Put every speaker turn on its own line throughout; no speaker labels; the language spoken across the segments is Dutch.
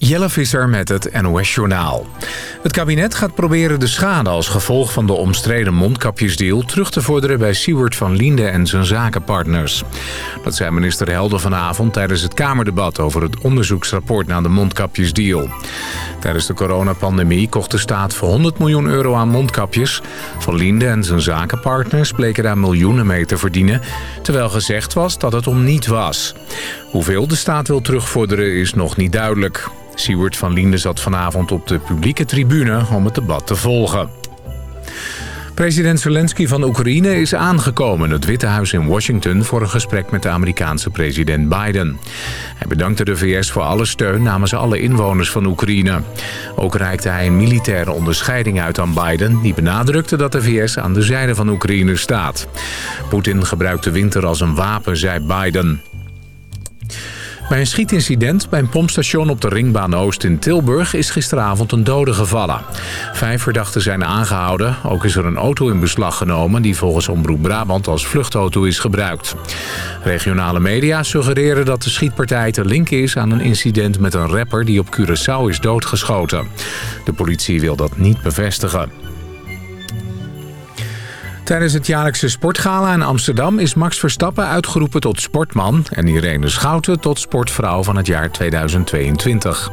Jelle Visser met het NOS-journaal. Het kabinet gaat proberen de schade als gevolg van de omstreden mondkapjesdeal... terug te vorderen bij Siewert van Liende en zijn zakenpartners. Dat zei minister Helder vanavond tijdens het Kamerdebat... over het onderzoeksrapport naar de mondkapjesdeal. Tijdens de coronapandemie kocht de staat voor 100 miljoen euro aan mondkapjes. Van Liende en zijn zakenpartners bleken daar miljoenen mee te verdienen... terwijl gezegd was dat het om niet was. Hoeveel de staat wil terugvorderen is nog niet duidelijk. Siewert van Liende zat vanavond op de publieke tribune om het debat te volgen. President Zelensky van Oekraïne is aangekomen het Witte Huis in Washington... voor een gesprek met de Amerikaanse president Biden. Hij bedankte de VS voor alle steun namens alle inwoners van Oekraïne. Ook reikte hij een militaire onderscheiding uit aan Biden... die benadrukte dat de VS aan de zijde van Oekraïne staat. Poetin gebruikt de winter als een wapen, zei Biden. Bij een schietincident bij een pompstation op de Ringbaan Oost in Tilburg is gisteravond een dode gevallen. Vijf verdachten zijn aangehouden. Ook is er een auto in beslag genomen die volgens Omroep Brabant als vluchtauto is gebruikt. Regionale media suggereren dat de schietpartij te linken is aan een incident met een rapper die op Curaçao is doodgeschoten. De politie wil dat niet bevestigen. Tijdens het jaarlijkse sportgala in Amsterdam is Max Verstappen uitgeroepen tot sportman... en Irene Schouten tot sportvrouw van het jaar 2022.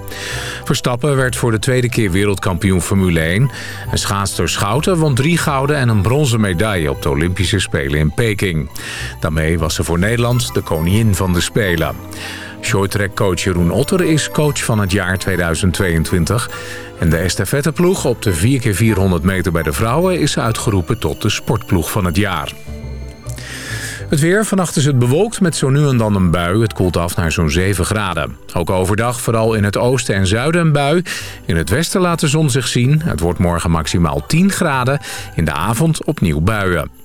Verstappen werd voor de tweede keer wereldkampioen Formule 1... en schaatster Schouten won drie gouden en een bronzen medaille... op de Olympische Spelen in Peking. Daarmee was ze voor Nederland de koningin van de Spelen. Shorttrack-coach Jeroen Otter is coach van het jaar 2022... En de estafetteploeg op de 4x400 meter bij de vrouwen is uitgeroepen tot de sportploeg van het jaar. Het weer. Vannacht is het bewolkt met zo nu en dan een bui. Het koelt af naar zo'n 7 graden. Ook overdag vooral in het oosten en zuiden een bui. In het westen laat de zon zich zien. Het wordt morgen maximaal 10 graden. In de avond opnieuw buien.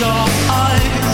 Your eyes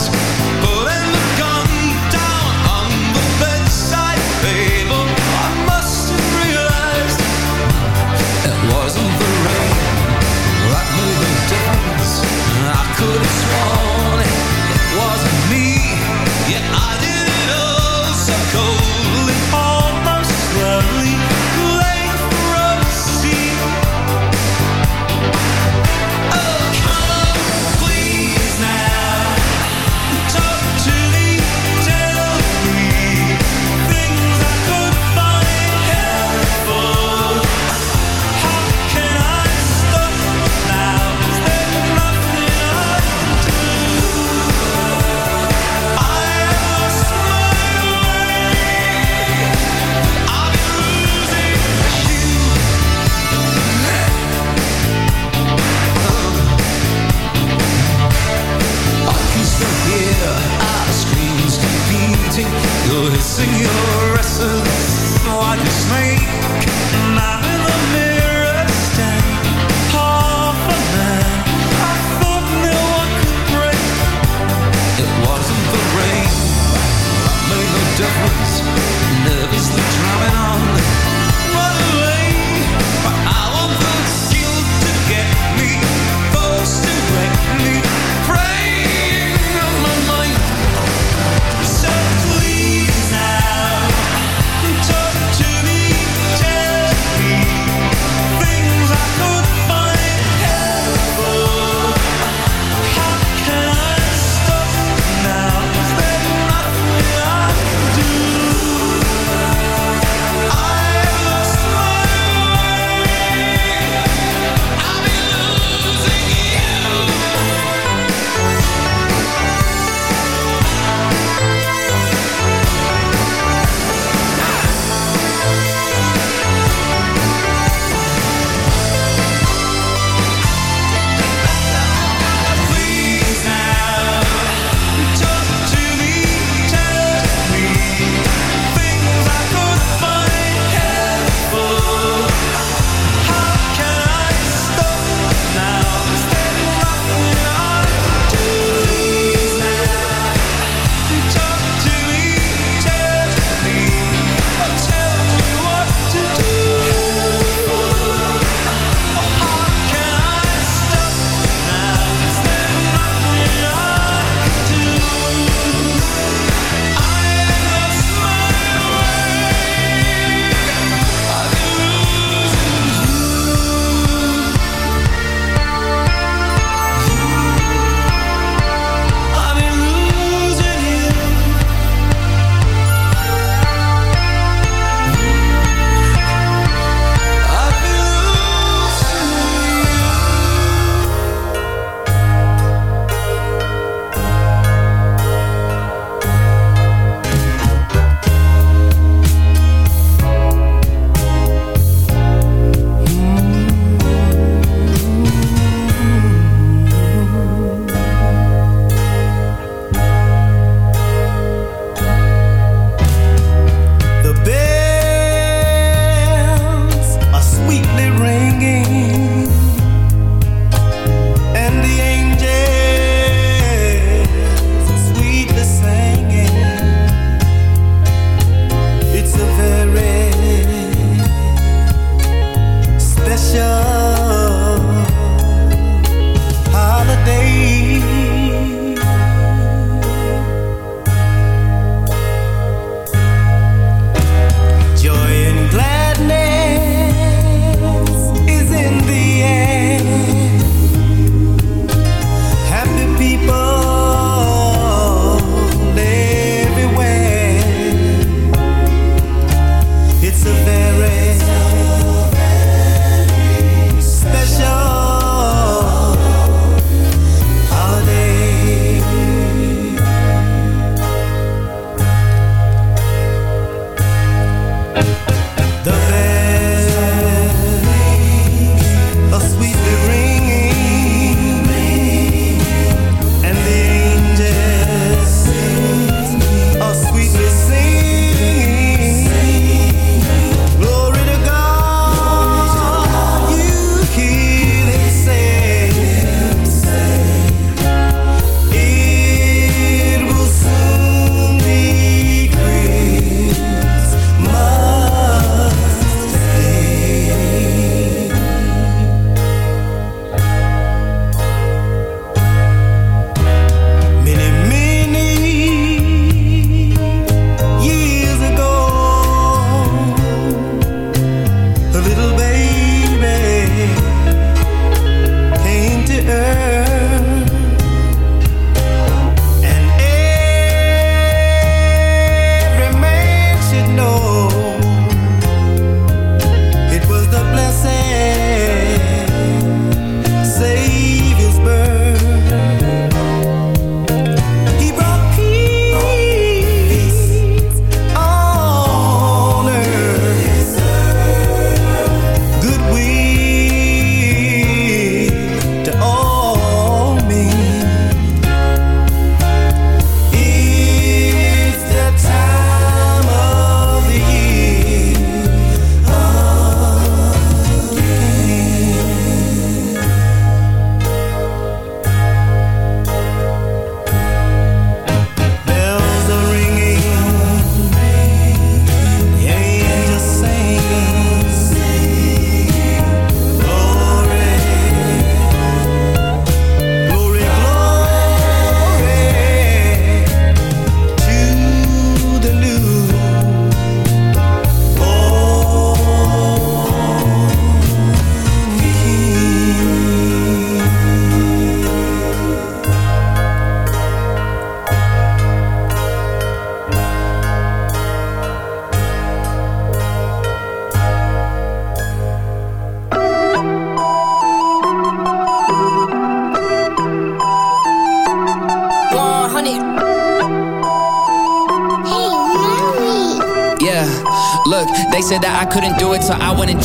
so I went and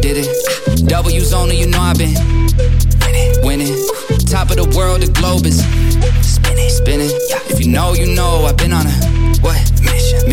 did it. W's only, you know I've been winning. Top of the world, the globe is spinning, spinning. If you know, you know I've been on a what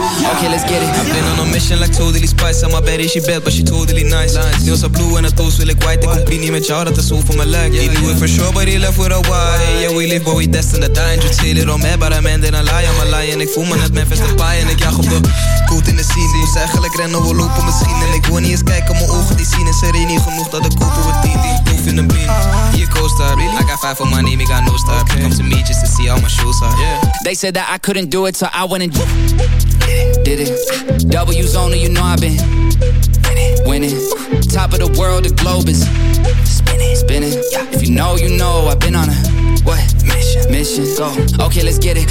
Okay, let's get it.
I've been on a mission like totally spice. I'm my baddie, she bad, but she totally nice. Nails are blue en haar toes wil ik white. Ik compie niet met jou, dat is hoe voor mijn lijk. He knew it for sure, but he left with a why. Yeah, we live, but we destined to die. Just say it on me, but I'm ending a lie. I'm a lie en ik voel me net Memphis paai. En ik jag op de koet in de scene. Moest eigenlijk rennen, we lopen misschien. En ik wil niet eens kijken, mijn ogen die zien. Is er niet genoeg dat ik kopen we 10 die proef in een bean. Hier co-star, I got five for my name, I got no star. Come to me just to see how my shoes are. Yeah.
They said that I couldn't do it, so I went and did it. W's only, you know I've been winning. Top of the world, the globe is spinning, spinning. If you know, you know I've been on a what mission? Mission. Go. Okay, let's get it.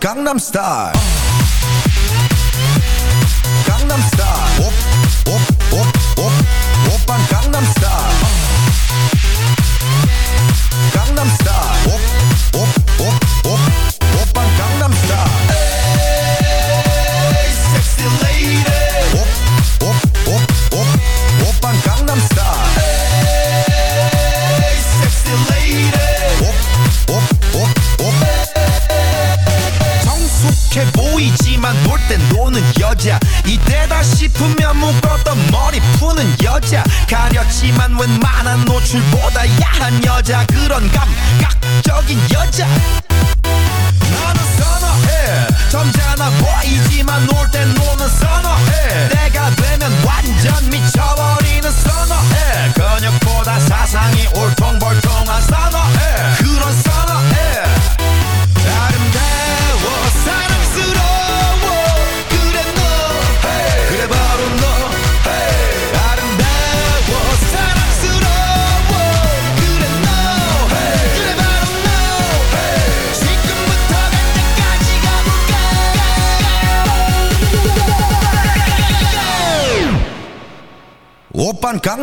Gangnam Style. 자 그런 감각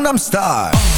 Gangnam
Style.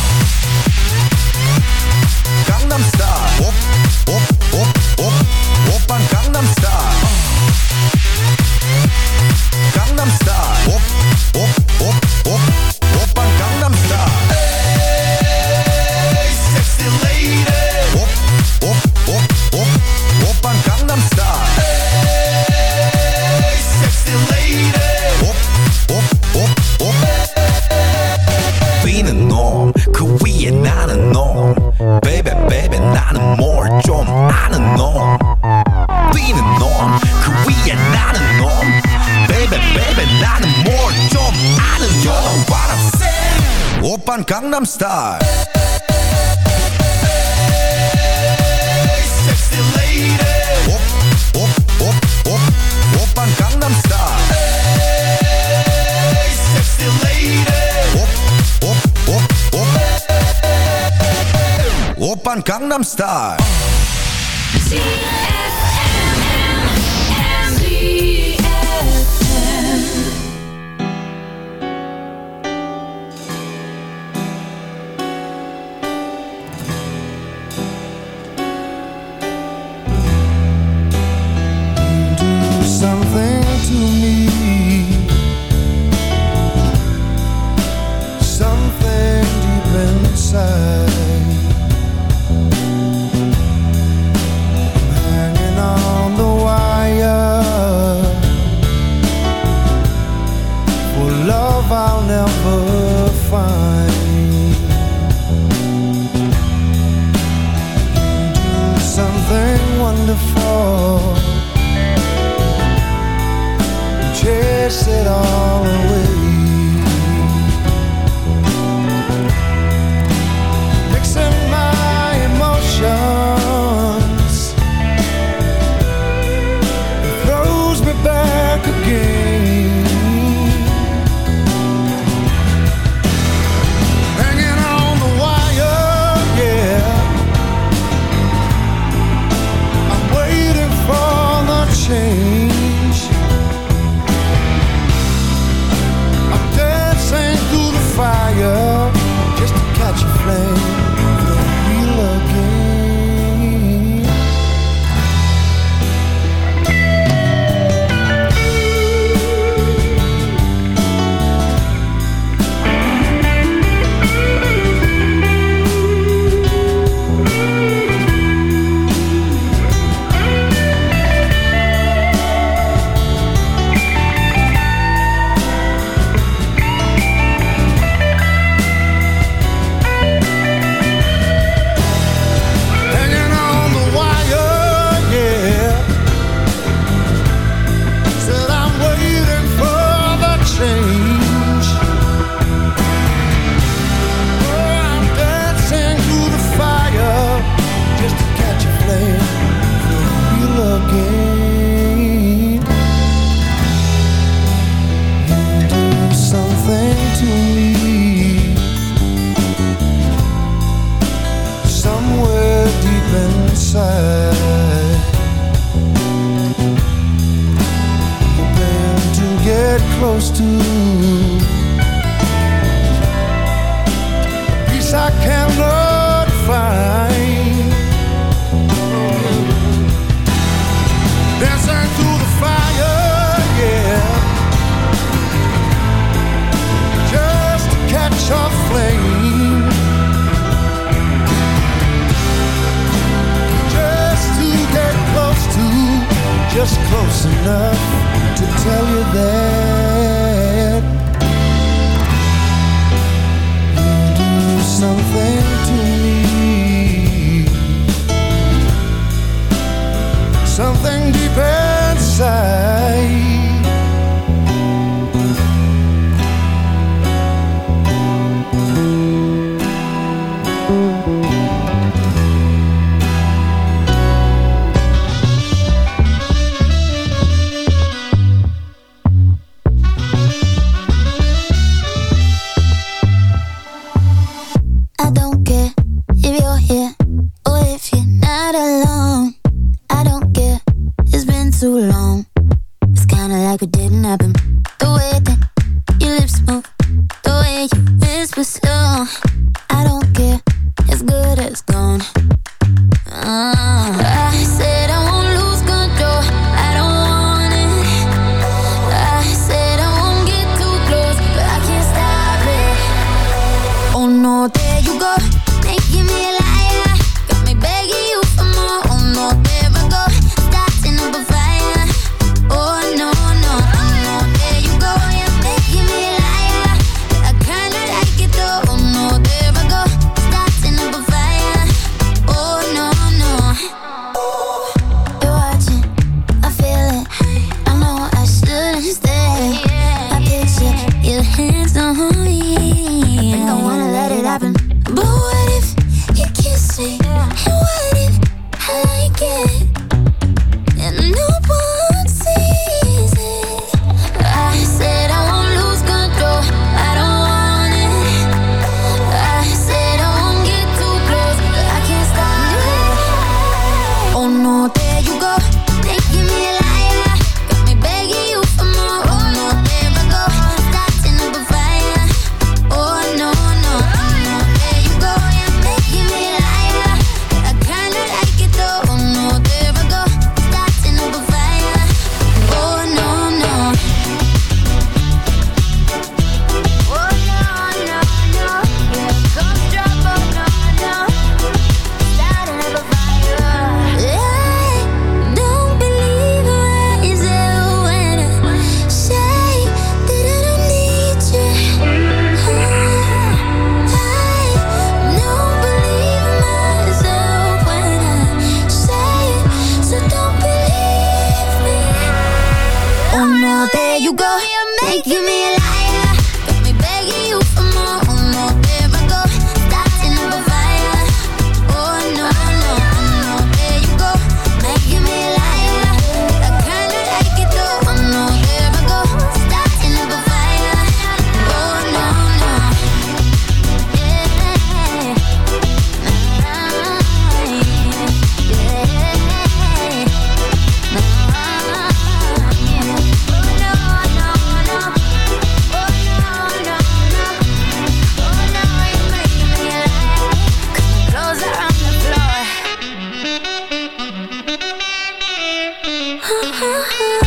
Mm-hmm.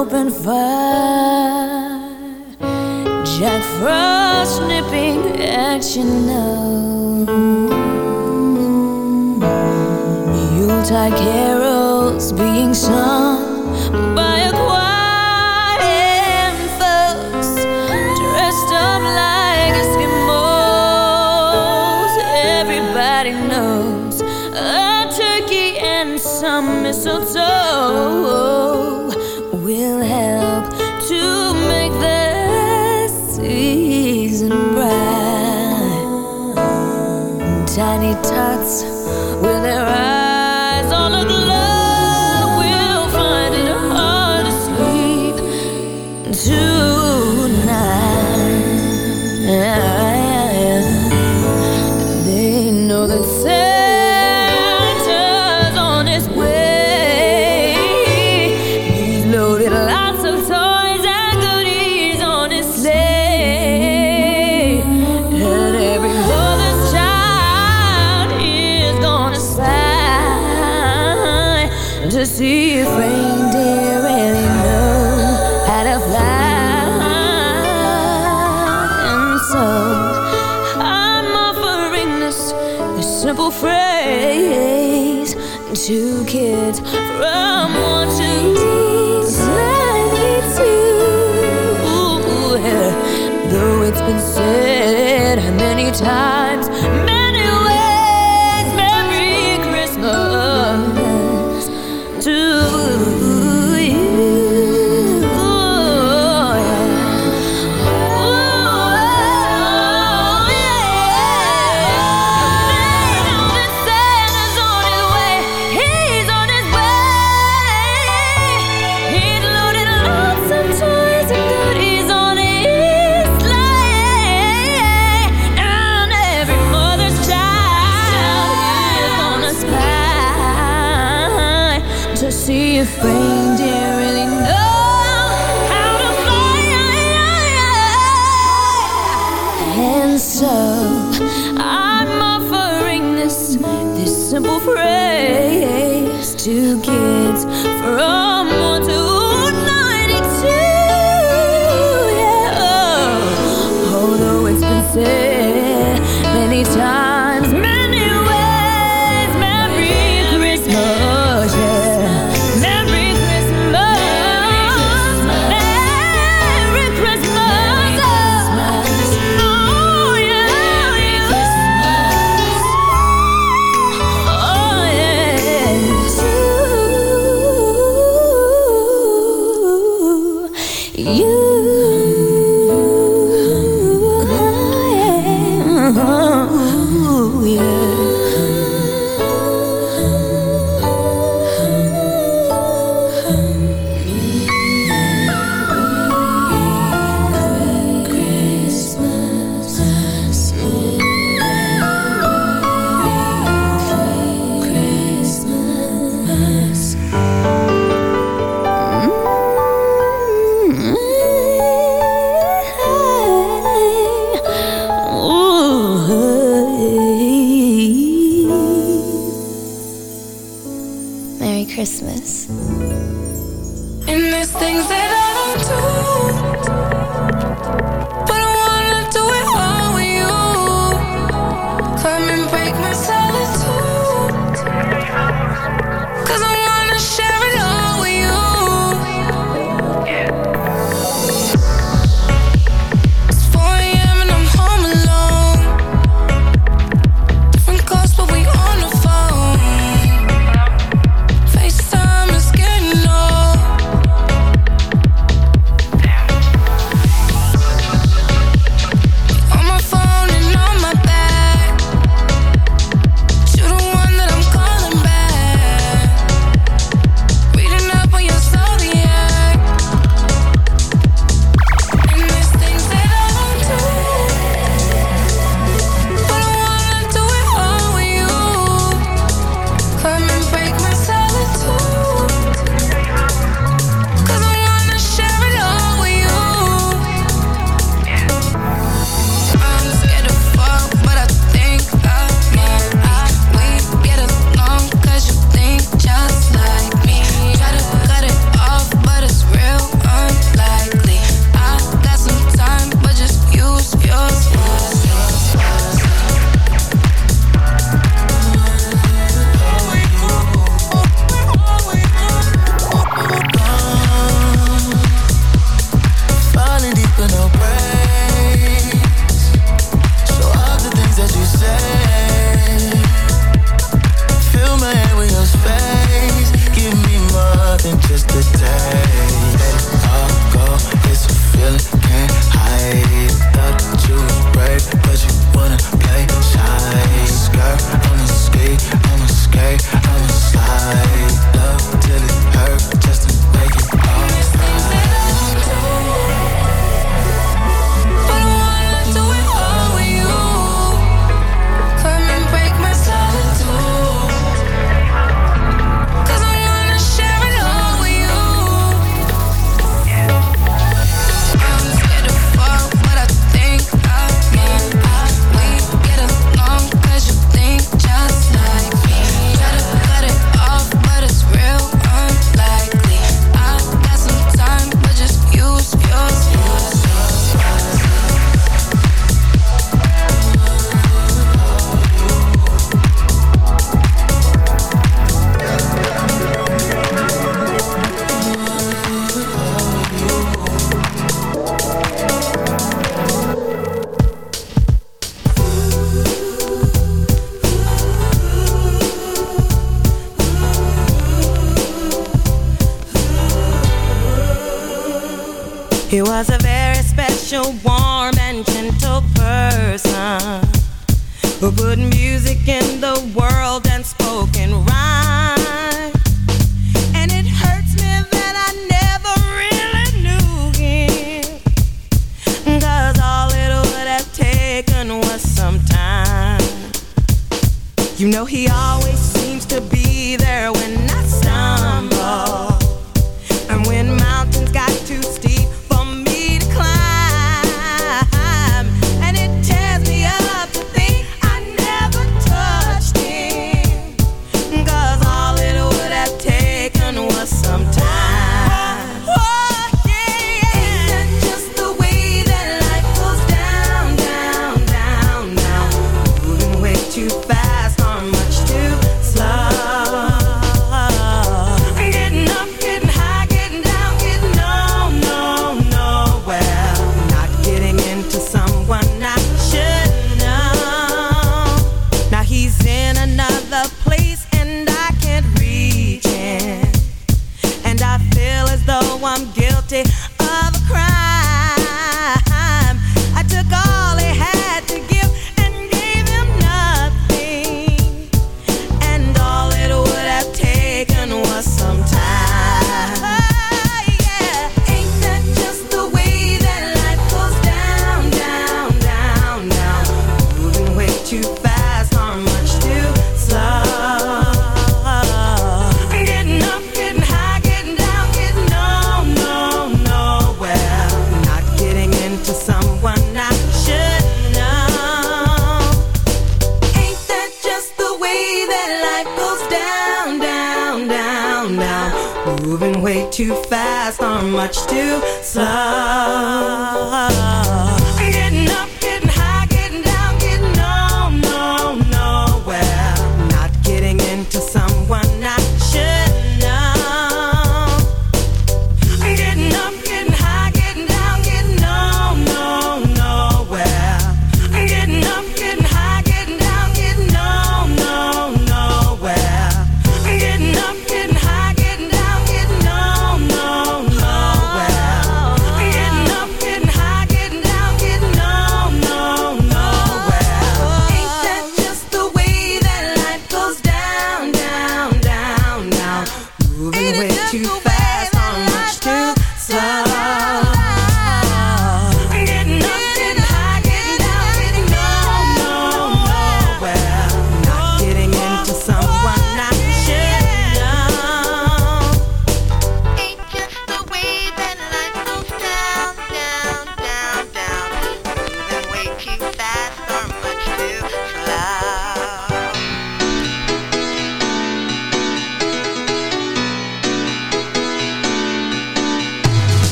open fire. Jack Frost nipping at your nose. tiny tots kids
for all